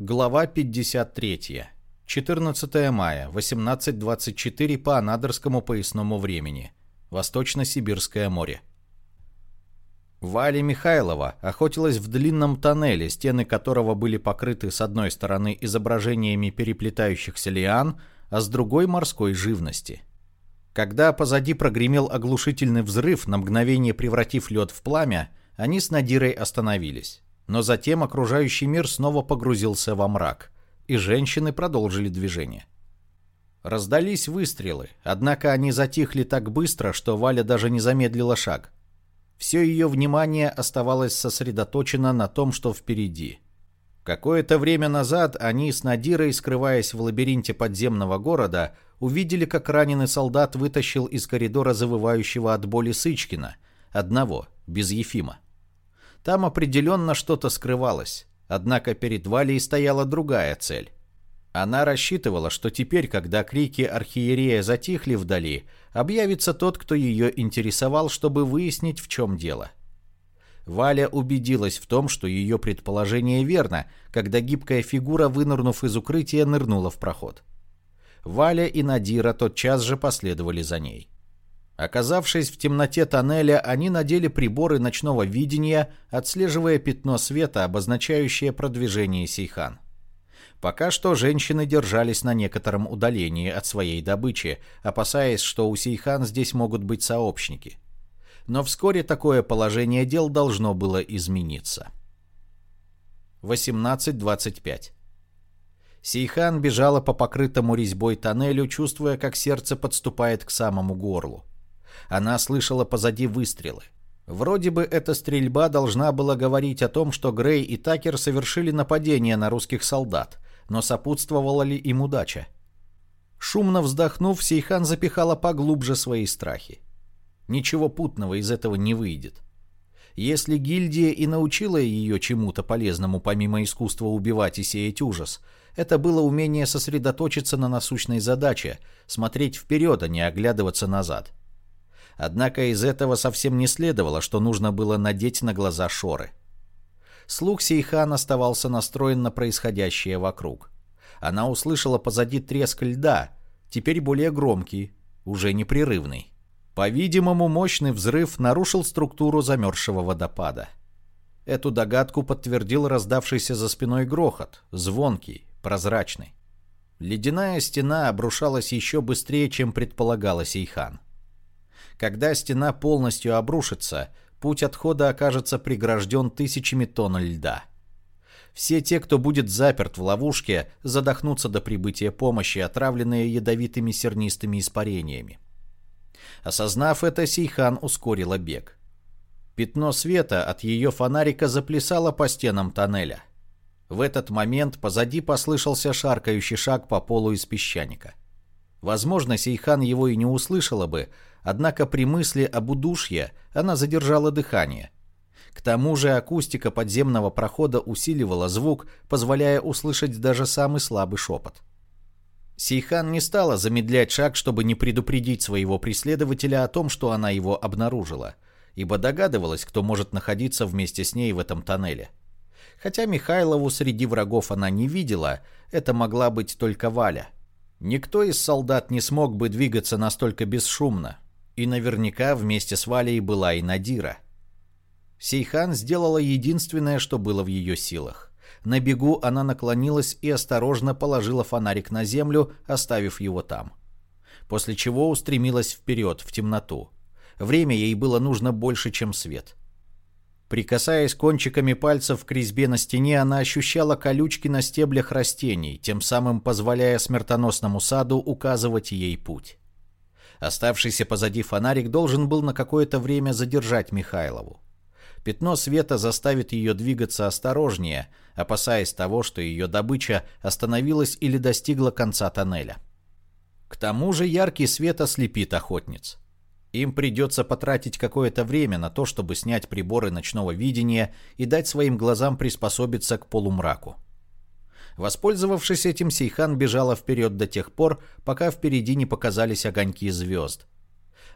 Глава 53. 14 мая, 18.24 по Анадырскому поясному времени. Восточно-Сибирское море. Валя Михайлова охотилась в длинном тоннеле, стены которого были покрыты с одной стороны изображениями переплетающихся лиан, а с другой морской живности. Когда позади прогремел оглушительный взрыв, на мгновение превратив лед в пламя, они с Надирой остановились. Но затем окружающий мир снова погрузился во мрак, и женщины продолжили движение. Раздались выстрелы, однако они затихли так быстро, что Валя даже не замедлила шаг. Все ее внимание оставалось сосредоточено на том, что впереди. Какое-то время назад они с Надирой, скрываясь в лабиринте подземного города, увидели, как раненый солдат вытащил из коридора завывающего от боли Сычкина, одного, без Ефима. Там определенно что-то скрывалось. Однако перед Валей стояла другая цель. Она рассчитывала, что теперь, когда крики архиерея затихли вдали, объявится тот, кто ее интересовал, чтобы выяснить, в чем дело. Валя убедилась в том, что ее предположение верно, когда гибкая фигура, вынырнув из укрытия, нырнула в проход. Валя и Надира тотчас же последовали за ней. Оказавшись в темноте тоннеля, они надели приборы ночного видения, отслеживая пятно света, обозначающее продвижение Сейхан. Пока что женщины держались на некотором удалении от своей добычи, опасаясь, что у Сейхан здесь могут быть сообщники. Но вскоре такое положение дел должно было измениться. 18.25 Сейхан бежала по покрытому резьбой тоннелю, чувствуя, как сердце подступает к самому горлу. Она слышала позади выстрелы. Вроде бы эта стрельба должна была говорить о том, что Грей и Такер совершили нападение на русских солдат, но сопутствовала ли им удача? Шумно вздохнув, Сейхан запихала поглубже свои страхи. Ничего путного из этого не выйдет. Если гильдия и научила ее чему-то полезному помимо искусства убивать и сеять ужас, это было умение сосредоточиться на насущной задаче, смотреть вперед, а не оглядываться назад. Однако из этого совсем не следовало, что нужно было надеть на глаза шоры. Слух Сейхан оставался настроен на происходящее вокруг. Она услышала позади треск льда, теперь более громкий, уже непрерывный. По-видимому, мощный взрыв нарушил структуру замерзшего водопада. Эту догадку подтвердил раздавшийся за спиной грохот, звонкий, прозрачный. Ледяная стена обрушалась еще быстрее, чем предполагала Сейхан. Когда стена полностью обрушится, путь отхода окажется прегражден тысячами тонн льда. Все те, кто будет заперт в ловушке, задохнутся до прибытия помощи, отравленные ядовитыми сернистыми испарениями. Осознав это, Сейхан ускорила бег. Пятно света от ее фонарика заплясало по стенам тоннеля. В этот момент позади послышался шаркающий шаг по полу из песчаника. Возможно, Сейхан его и не услышала бы, однако при мысли об удушье она задержала дыхание. К тому же акустика подземного прохода усиливала звук, позволяя услышать даже самый слабый шепот. Сейхан не стала замедлять шаг, чтобы не предупредить своего преследователя о том, что она его обнаружила, ибо догадывалась, кто может находиться вместе с ней в этом тоннеле. Хотя Михайлову среди врагов она не видела, это могла быть только Валя. Никто из солдат не смог бы двигаться настолько бесшумно, и наверняка вместе с Валей была и Надира. Сейхан сделала единственное, что было в ее силах. На бегу она наклонилась и осторожно положила фонарик на землю, оставив его там. После чего устремилась вперед, в темноту. Время ей было нужно больше, чем свет. Прикасаясь кончиками пальцев к резьбе на стене, она ощущала колючки на стеблях растений, тем самым позволяя смертоносному саду указывать ей путь. Оставшийся позади фонарик должен был на какое-то время задержать Михайлову. Пятно света заставит ее двигаться осторожнее, опасаясь того, что ее добыча остановилась или достигла конца тоннеля. К тому же яркий свет ослепит охотниц. Им придется потратить какое-то время на то, чтобы снять приборы ночного видения и дать своим глазам приспособиться к полумраку. Воспользовавшись этим, Сейхан бежала вперед до тех пор, пока впереди не показались огоньки звезд.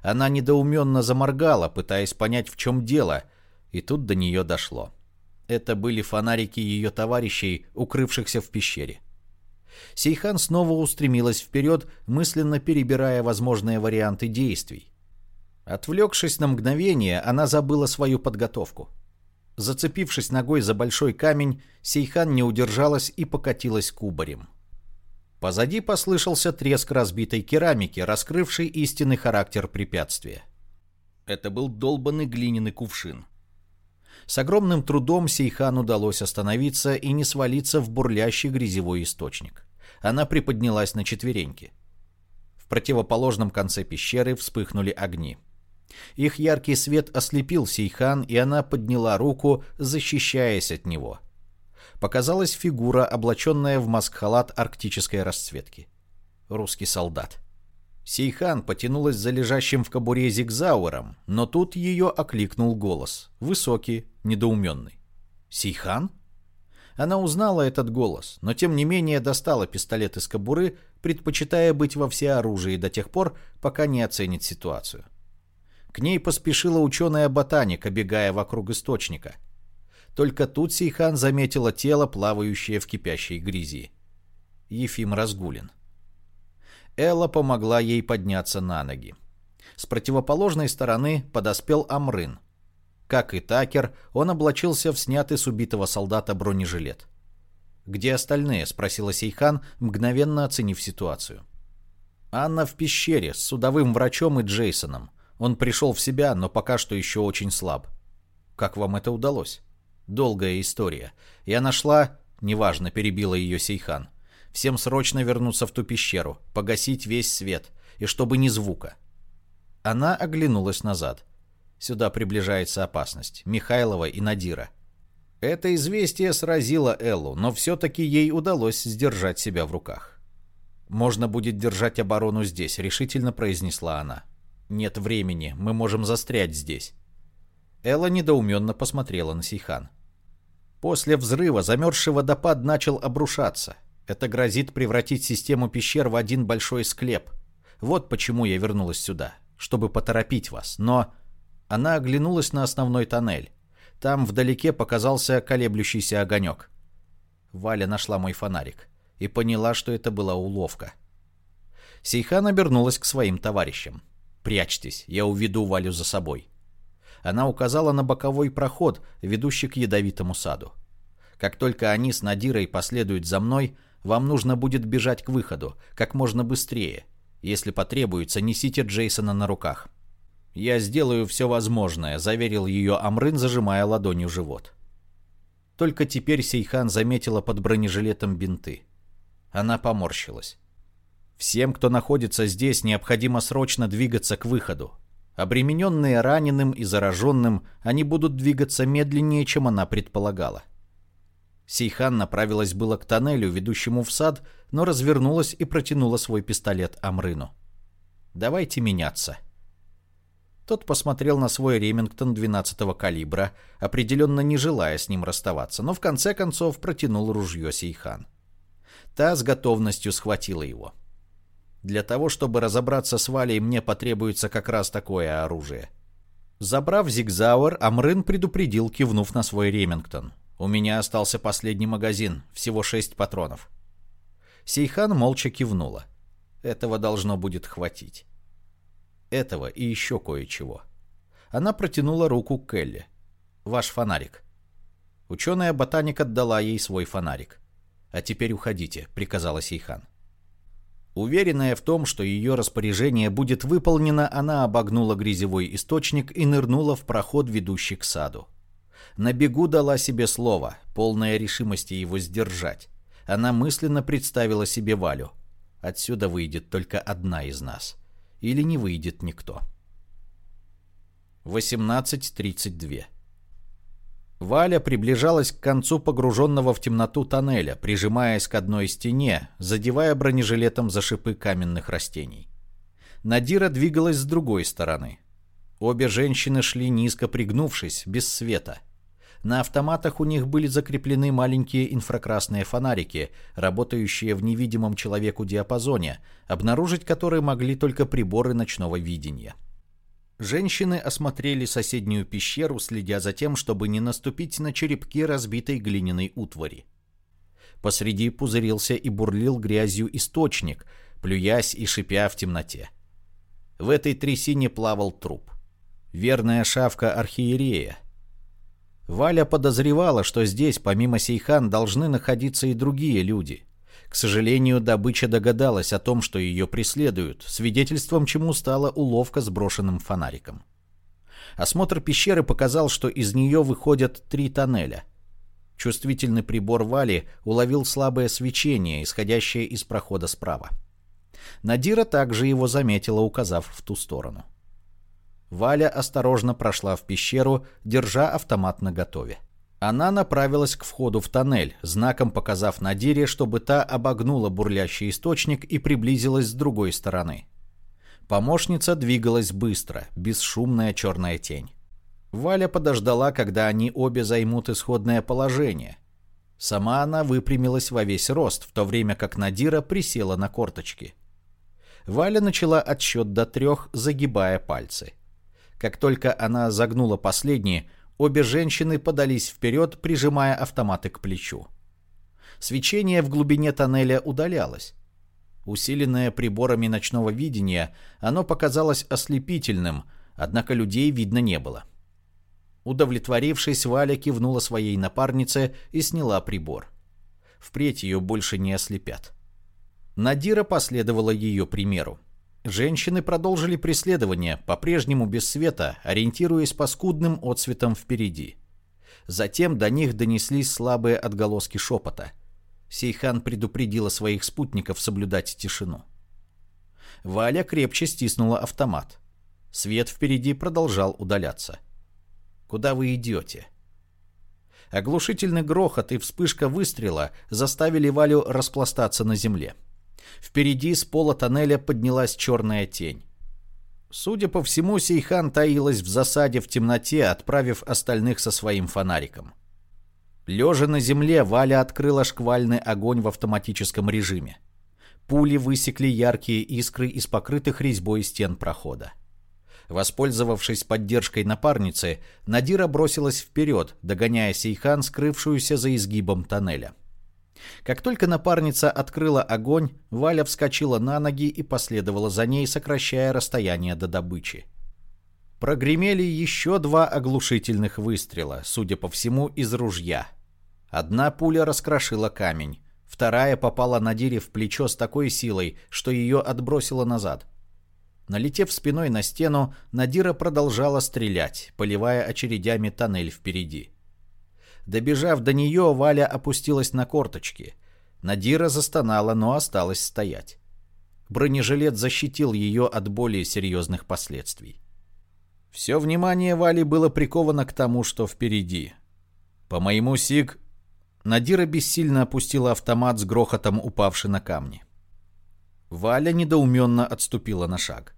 Она недоуменно заморгала, пытаясь понять, в чем дело, и тут до нее дошло. Это были фонарики ее товарищей, укрывшихся в пещере. Сейхан снова устремилась вперед, мысленно перебирая возможные варианты действий. Отвлекшись на мгновение, она забыла свою подготовку. Зацепившись ногой за большой камень, Сейхан не удержалась и покатилась кубарем. Позади послышался треск разбитой керамики, раскрывший истинный характер препятствия. Это был долбанный глиняный кувшин. С огромным трудом Сейхан удалось остановиться и не свалиться в бурлящий грязевой источник. Она приподнялась на четвереньки. В противоположном конце пещеры вспыхнули огни. Их яркий свет ослепил Сейхан, и она подняла руку, защищаясь от него. Показалась фигура, облаченная в маск-халат арктической расцветки. Русский солдат. Сейхан потянулась за лежащим в кобуре зигзауэром, но тут ее окликнул голос. Высокий, недоуменный. «Сейхан?» Она узнала этот голос, но тем не менее достала пистолет из кобуры, предпочитая быть во всеоружии до тех пор, пока не оценит ситуацию. К ней поспешила ученая-ботаник, обегая вокруг источника. Только тут Сейхан заметила тело, плавающее в кипящей грязи. Ефим Разгулин. Элла помогла ей подняться на ноги. С противоположной стороны подоспел Амрын. Как и Такер, он облачился в снятый с убитого солдата бронежилет. «Где остальные?» – спросила Сейхан, мгновенно оценив ситуацию. «Анна в пещере с судовым врачом и Джейсоном. Он пришел в себя, но пока что еще очень слаб. Как вам это удалось? Долгая история. Я нашла... Неважно, перебила ее Сейхан. Всем срочно вернуться в ту пещеру, погасить весь свет, и чтобы ни звука. Она оглянулась назад. Сюда приближается опасность. Михайлова и Надира. Это известие сразило Эллу, но все-таки ей удалось сдержать себя в руках. «Можно будет держать оборону здесь», — решительно произнесла она. Нет времени, мы можем застрять здесь. Элла недоуменно посмотрела на Сейхан. После взрыва замерзший водопад начал обрушаться. Это грозит превратить систему пещер в один большой склеп. Вот почему я вернулась сюда, чтобы поторопить вас. Но она оглянулась на основной тоннель. Там вдалеке показался колеблющийся огонек. Валя нашла мой фонарик и поняла, что это была уловка. Сейхан обернулась к своим товарищам. «Прячьтесь, я уведу Валю за собой». Она указала на боковой проход, ведущий к ядовитому саду. «Как только они с Надирой последуют за мной, вам нужно будет бежать к выходу, как можно быстрее. Если потребуется, несите Джейсона на руках». «Я сделаю все возможное», — заверил ее Амрын, зажимая ладонью живот. Только теперь Сейхан заметила под бронежилетом бинты. Она поморщилась. Всем, кто находится здесь, необходимо срочно двигаться к выходу. Обремененные раненым и зараженным, они будут двигаться медленнее, чем она предполагала. Сейхан направилась было к тоннелю, ведущему в сад, но развернулась и протянула свой пистолет Амрыну. «Давайте меняться». Тот посмотрел на свой Ремингтон 12-го калибра, определенно не желая с ним расставаться, но в конце концов протянул ружье Сейхан. Та с готовностью схватила его. Для того, чтобы разобраться с Валей, мне потребуется как раз такое оружие. Забрав зигзауэр, Амрын предупредил, кивнув на свой Ремингтон. У меня остался последний магазин, всего шесть патронов. Сейхан молча кивнула. Этого должно будет хватить. Этого и еще кое-чего. Она протянула руку к Келли. «Ваш фонарик». Ученая-ботаник отдала ей свой фонарик. «А теперь уходите», — приказала Сейхан. Уверенная в том, что ее распоряжение будет выполнено, она обогнула грязевой источник и нырнула в проход, ведущий к саду. На бегу дала себе слово, полная решимости его сдержать. Она мысленно представила себе Валю. Отсюда выйдет только одна из нас. Или не выйдет никто. 18.32 Валя приближалась к концу погруженного в темноту тоннеля, прижимаясь к одной стене, задевая бронежилетом за шипы каменных растений. Надира двигалась с другой стороны. Обе женщины шли низко пригнувшись, без света. На автоматах у них были закреплены маленькие инфракрасные фонарики, работающие в невидимом человеку диапазоне, обнаружить которые могли только приборы ночного видения. Женщины осмотрели соседнюю пещеру, следя за тем, чтобы не наступить на черепки разбитой глиняной утвари. Посреди пузырился и бурлил грязью источник, плюясь и шипя в темноте. В этой трясине плавал труп. Верная шавка архиерея. Валя подозревала, что здесь, помимо Сейхан, должны находиться и другие люди. К сожалению, добыча догадалась о том, что ее преследуют, свидетельством чему стала уловка с брошенным фонариком. Осмотр пещеры показал, что из нее выходят три тоннеля. Чувствительный прибор Вали уловил слабое свечение, исходящее из прохода справа. Надира также его заметила, указав в ту сторону. Валя осторожно прошла в пещеру, держа автомат наготове. Она направилась к входу в тоннель, знаком показав Надире, чтобы та обогнула бурлящий источник и приблизилась с другой стороны. Помощница двигалась быстро, бесшумная черная тень. Валя подождала, когда они обе займут исходное положение. Сама она выпрямилась во весь рост, в то время как Надира присела на корточки. Валя начала отсчет до трех, загибая пальцы. Как только она загнула последние, обе женщины подались вперед, прижимая автоматы к плечу. Свечение в глубине тоннеля удалялось. Усиленное приборами ночного видения, оно показалось ослепительным, однако людей видно не было. Удовлетворившись, Валя кивнула своей напарнице и сняла прибор. Впредь ее больше не ослепят. Надира последовала ее примеру. Женщины продолжили преследование, по-прежнему без света, ориентируясь по скудным отсветам впереди. Затем до них донеслись слабые отголоски шепота. Сейхан предупредила своих спутников соблюдать тишину. Валя крепче стиснула автомат. Свет впереди продолжал удаляться. «Куда вы идете?» Оглушительный грохот и вспышка выстрела заставили Валю распластаться на земле. Впереди с пола тоннеля поднялась черная тень. Судя по всему, Сейхан таилась в засаде в темноте, отправив остальных со своим фонариком. Лежа на земле, Валя открыла шквальный огонь в автоматическом режиме. Пули высекли яркие искры из покрытых резьбой стен прохода. Воспользовавшись поддержкой напарницы, Надира бросилась вперед, догоняя Сейхан, скрывшуюся за изгибом тоннеля. Как только напарница открыла огонь, Валя вскочила на ноги и последовала за ней, сокращая расстояние до добычи. Прогремели еще два оглушительных выстрела, судя по всему, из ружья. Одна пуля раскрошила камень, вторая попала Надире в плечо с такой силой, что ее отбросило назад. Налетев спиной на стену, Надира продолжала стрелять, поливая очередями тоннель впереди. Добежав до нее, Валя опустилась на корточки. Надира застонала, но осталась стоять. Бронежилет защитил ее от более серьезных последствий. Все внимание Вали было приковано к тому, что впереди. По моему сиг... Надира бессильно опустила автомат с грохотом, упавший на камни. Валя недоуменно отступила на шаг.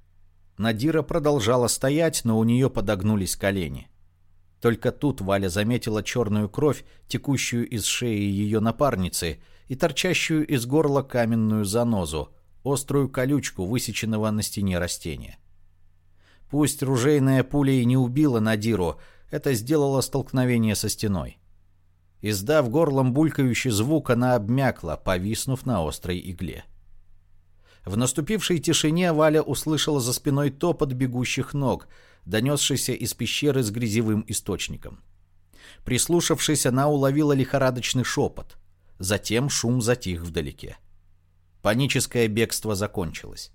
Надира продолжала стоять, но у нее подогнулись колени. Только тут Валя заметила черную кровь, текущую из шеи ее напарницы, и торчащую из горла каменную занозу, острую колючку, высеченного на стене растения. Пусть ружейная пуля и не убила Надиру, это сделало столкновение со стеной. Издав горлом булькающий звук, она обмякла, повиснув на острой игле. В наступившей тишине Валя услышала за спиной топот бегущих ног — донесшийся из пещеры с грязевым источником. Прислушавшись, она уловила лихорадочный шепот. Затем шум затих вдалеке. Паническое бегство закончилось.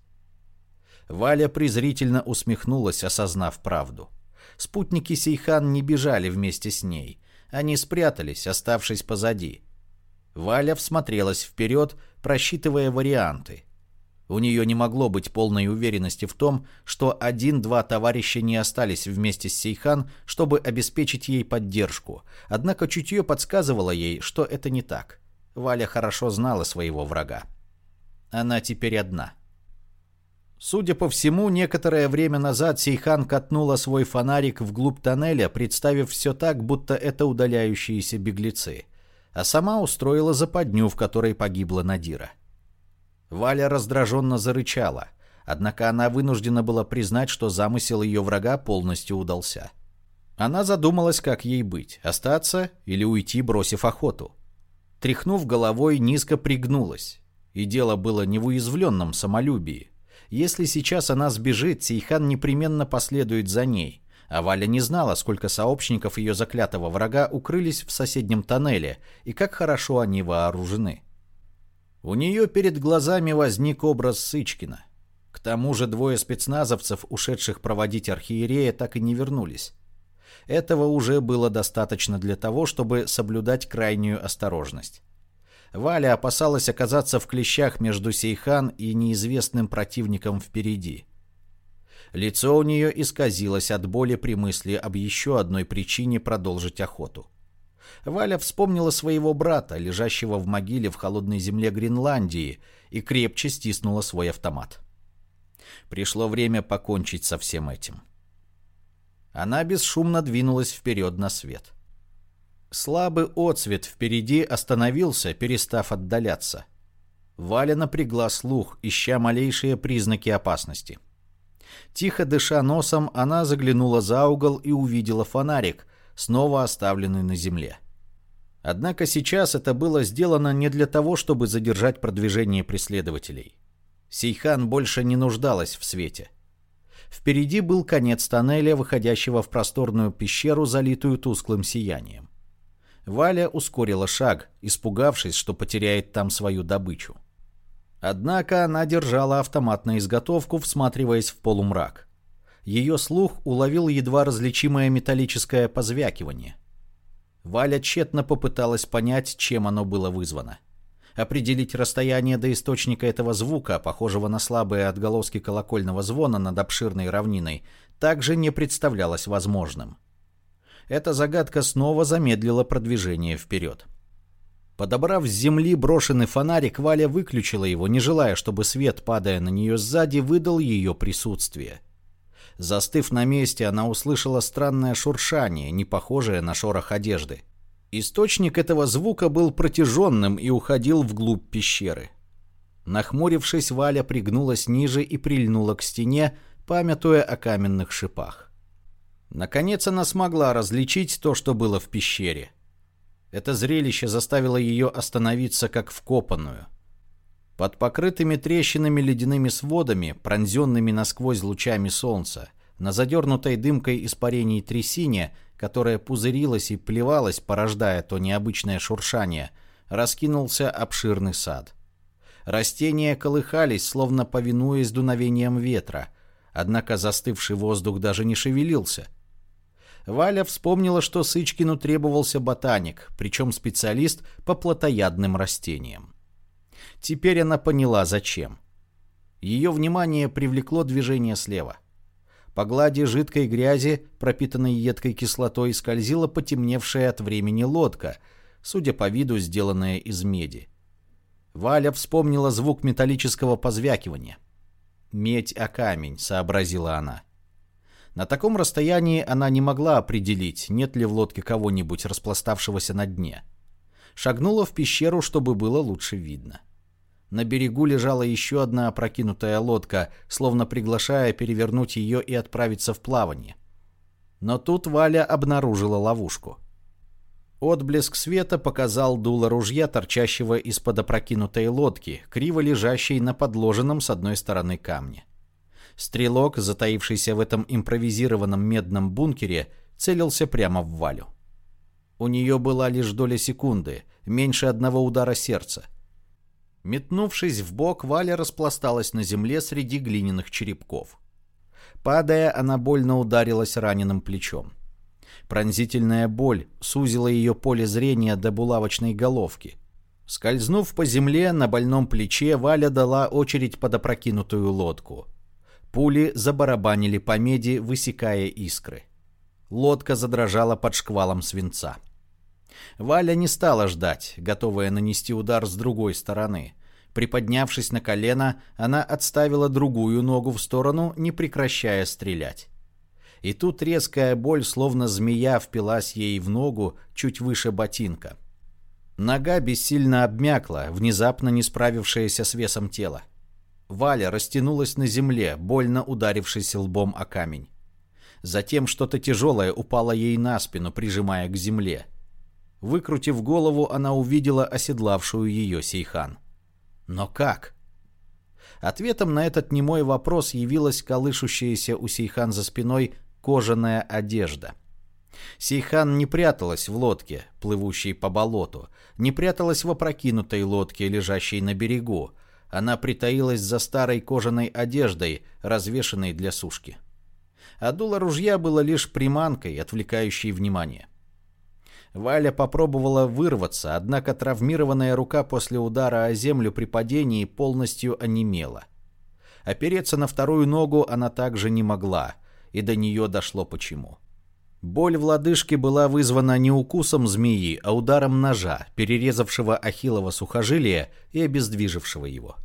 Валя презрительно усмехнулась, осознав правду. Спутники Сейхан не бежали вместе с ней. Они спрятались, оставшись позади. Валя всмотрелась вперед, просчитывая варианты. У нее не могло быть полной уверенности в том, что один-два товарища не остались вместе с Сейхан, чтобы обеспечить ей поддержку. Однако чутье подсказывало ей, что это не так. Валя хорошо знала своего врага. Она теперь одна. Судя по всему, некоторое время назад Сейхан катнула свой фонарик вглубь тоннеля, представив все так, будто это удаляющиеся беглецы. А сама устроила западню, в которой погибла Надира. Валя раздраженно зарычала. Однако она вынуждена была признать, что замысел ее врага полностью удался. Она задумалась, как ей быть – остаться или уйти, бросив охоту. Тряхнув головой, низко пригнулась. И дело было не в уязвленном самолюбии. Если сейчас она сбежит, Сейхан непременно последует за ней. А Валя не знала, сколько сообщников ее заклятого врага укрылись в соседнем тоннеле и как хорошо они вооружены. У нее перед глазами возник образ Сычкина. К тому же двое спецназовцев, ушедших проводить архиерея, так и не вернулись. Этого уже было достаточно для того, чтобы соблюдать крайнюю осторожность. Валя опасалась оказаться в клещах между Сейхан и неизвестным противником впереди. Лицо у нее исказилось от боли при мысли об еще одной причине продолжить охоту. Валя вспомнила своего брата, лежащего в могиле в холодной земле Гренландии, и крепче стиснула свой автомат. Пришло время покончить со всем этим. Она бесшумно двинулась вперед на свет. Слабый отсвет впереди остановился, перестав отдаляться. Валя напрягла слух, ища малейшие признаки опасности. Тихо дыша носом, она заглянула за угол и увидела фонарик, снова оставленный на земле. Однако сейчас это было сделано не для того, чтобы задержать продвижение преследователей. Сейхан больше не нуждалась в свете. Впереди был конец тоннеля, выходящего в просторную пещеру, залитую тусклым сиянием. Валя ускорила шаг, испугавшись, что потеряет там свою добычу. Однако она держала автомат на изготовку, всматриваясь в полумрак. Ее слух уловил едва различимое металлическое позвякивание. Валя тщетно попыталась понять, чем оно было вызвано. Определить расстояние до источника этого звука, похожего на слабые отголоски колокольного звона над обширной равниной, также не представлялось возможным. Эта загадка снова замедлила продвижение вперед. Подобрав с земли брошенный фонарик, Валя выключила его, не желая, чтобы свет, падая на нее сзади, выдал ее присутствие. Застыв на месте, она услышала странное шуршание, не похожее на шорох одежды. Источник этого звука был протяженным и уходил вглубь пещеры. Нахмурившись, Валя пригнулась ниже и прильнула к стене, памятуя о каменных шипах. Наконец она смогла различить то, что было в пещере. Это зрелище заставило ее остановиться как вкопанную. Под покрытыми трещинами ледяными сводами, пронзенными насквозь лучами солнца, на задернутой дымкой испарений трясине, которая пузырилась и плевалась, порождая то необычное шуршание, раскинулся обширный сад. Растения колыхались, словно повинуясь дуновением ветра, однако застывший воздух даже не шевелился — Валя вспомнила, что Сычкину требовался ботаник, причем специалист по плотоядным растениям. Теперь она поняла, зачем. Ее внимание привлекло движение слева. По глади жидкой грязи, пропитанной едкой кислотой, скользила потемневшая от времени лодка, судя по виду, сделанная из меди. Валя вспомнила звук металлического позвякивания. «Медь о камень», — сообразила она. На таком расстоянии она не могла определить, нет ли в лодке кого-нибудь распластавшегося на дне. Шагнула в пещеру, чтобы было лучше видно. На берегу лежала еще одна опрокинутая лодка, словно приглашая перевернуть ее и отправиться в плавание. Но тут Валя обнаружила ловушку. Отблеск света показал дуло ружья, торчащего из-под опрокинутой лодки, криво лежащей на подложенном с одной стороны камне. Стрелок, затаившийся в этом импровизированном медном бункере, целился прямо в Валю. У нее была лишь доля секунды, меньше одного удара сердца. Метнувшись в бок, Валя распласталась на земле среди глиняных черепков. Падая, она больно ударилась раненым плечом. Пронзительная боль сузила ее поле зрения до булавочной головки. Скользнув по земле, на больном плече Валя дала очередь под опрокинутую лодку — Пули забарабанили по меди, высекая искры. Лодка задрожала под шквалом свинца. Валя не стала ждать, готовая нанести удар с другой стороны. Приподнявшись на колено, она отставила другую ногу в сторону, не прекращая стрелять. И тут резкая боль, словно змея, впилась ей в ногу чуть выше ботинка. Нога бессильно обмякла, внезапно не справившаяся с весом тела. Валя растянулась на земле, больно ударившись лбом о камень. Затем что-то тяжелое упало ей на спину, прижимая к земле. Выкрутив голову, она увидела оседлавшую ее Сейхан. Но как? Ответом на этот немой вопрос явилась колышущаяся у Сейхан за спиной кожаная одежда. Сейхан не пряталась в лодке, плывущей по болоту, не пряталась в опрокинутой лодке, лежащей на берегу. Она притаилась за старой кожаной одеждой, развешанной для сушки. А дуло ружья было лишь приманкой, отвлекающей внимание. Валя попробовала вырваться, однако травмированная рука после удара о землю при падении полностью онемела. Опереться на вторую ногу она также не могла, и до нее дошло почему. Боль в лодыжке была вызвана не укусом змеи, а ударом ножа, перерезавшего ахиллово сухожилие и обездвижившего его.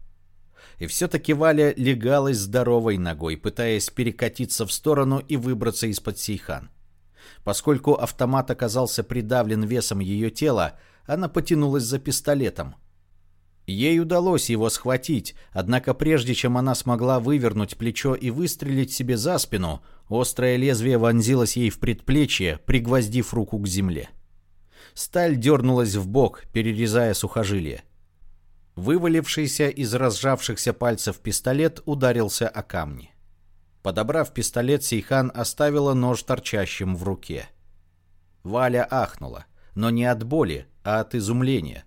И все-таки Валя легалась здоровой ногой, пытаясь перекатиться в сторону и выбраться из-под сейхан. Поскольку автомат оказался придавлен весом ее тела, она потянулась за пистолетом. Ей удалось его схватить, однако прежде чем она смогла вывернуть плечо и выстрелить себе за спину, острое лезвие вонзилось ей в предплечье, пригвоздив руку к земле. Сталь дернулась в бок, перерезая сухожилие. Вывалившийся из разжавшихся пальцев пистолет ударился о камни. Подобрав пистолет, Сейхан оставила нож торчащим в руке. Валя ахнула, но не от боли, а от изумления.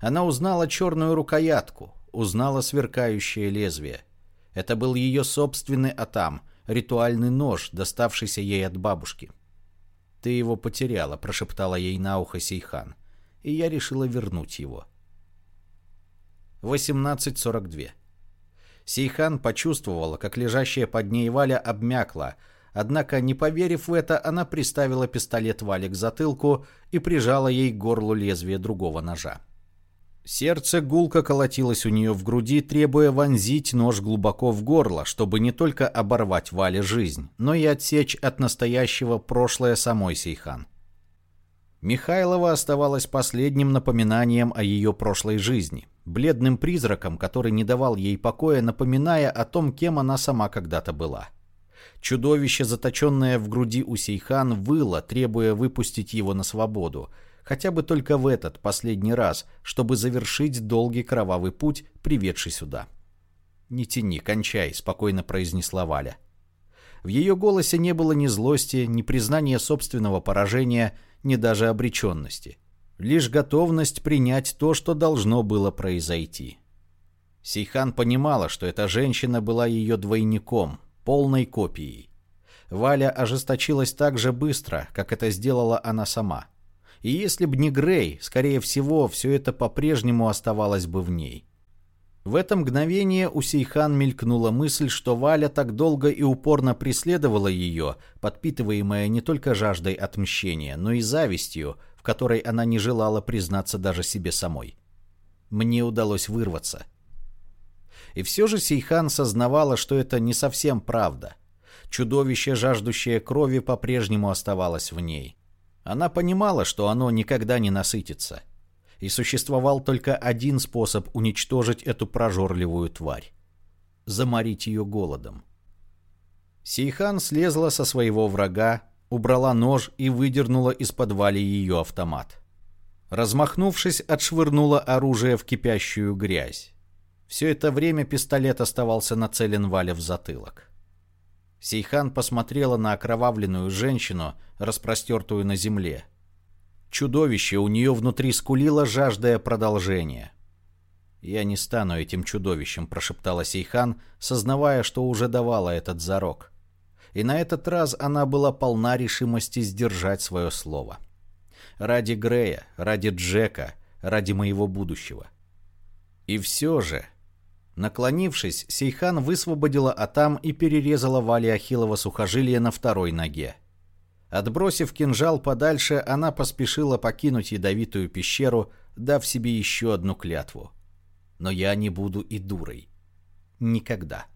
Она узнала черную рукоятку, узнала сверкающее лезвие. Это был ее собственный атам, ритуальный нож, доставшийся ей от бабушки. «Ты его потеряла», — прошептала ей на ухо Сейхан, и я решила вернуть его. 18.42 Сейхан почувствовала, как лежащая под ней Валя обмякла, однако, не поверив в это, она приставила пистолет Вале к затылку и прижала ей к горлу лезвие другого ножа. Сердце гулко колотилось у нее в груди, требуя вонзить нож глубоко в горло, чтобы не только оборвать Вале жизнь, но и отсечь от настоящего прошлое самой Сейхан. Михайлова оставалась последним напоминанием о ее прошлой жизни, бледным призраком, который не давал ей покоя, напоминая о том, кем она сама когда-то была. Чудовище, заточенное в груди у Сейхан, выло, требуя выпустить его на свободу, хотя бы только в этот последний раз, чтобы завершить долгий кровавый путь, приведший сюда. «Не тяни, кончай», — спокойно произнесла Валя. В ее голосе не было ни злости, ни признания собственного поражения — ни даже обреченности. Лишь готовность принять то, что должно было произойти. Сейхан понимала, что эта женщина была ее двойником, полной копией. Валя ожесточилась так же быстро, как это сделала она сама. И если б не Грей, скорее всего, все это по-прежнему оставалось бы в ней. В это мгновение у Сейхан мелькнула мысль, что Валя так долго и упорно преследовала ее, подпитываемая не только жаждой отмщения, но и завистью, в которой она не желала признаться даже себе самой. Мне удалось вырваться. И все же Сейхан сознавала, что это не совсем правда. Чудовище, жаждущее крови, по-прежнему оставалось в ней. Она понимала, что оно никогда не насытится – и существовал только один способ уничтожить эту прожорливую тварь — заморить ее голодом. Сейхан слезла со своего врага, убрала нож и выдернула из-под вали ее автомат. Размахнувшись, отшвырнула оружие в кипящую грязь. Все это время пистолет оставался нацелен Вале в затылок. Сейхан посмотрела на окровавленную женщину, распростертую на земле. Чудовище у нее внутри скулило, жаждая продолжения. «Я не стану этим чудовищем», — прошептала Сейхан, сознавая, что уже давала этот зарок. И на этот раз она была полна решимости сдержать свое слово. Ради Грея, ради Джека, ради моего будущего. И все же... Наклонившись, Сейхан высвободила Атам и перерезала Вали Ахиллова сухожилие на второй ноге. Отбросив кинжал подальше, она поспешила покинуть ядовитую пещеру, дав себе еще одну клятву. Но я не буду и дурой. Никогда.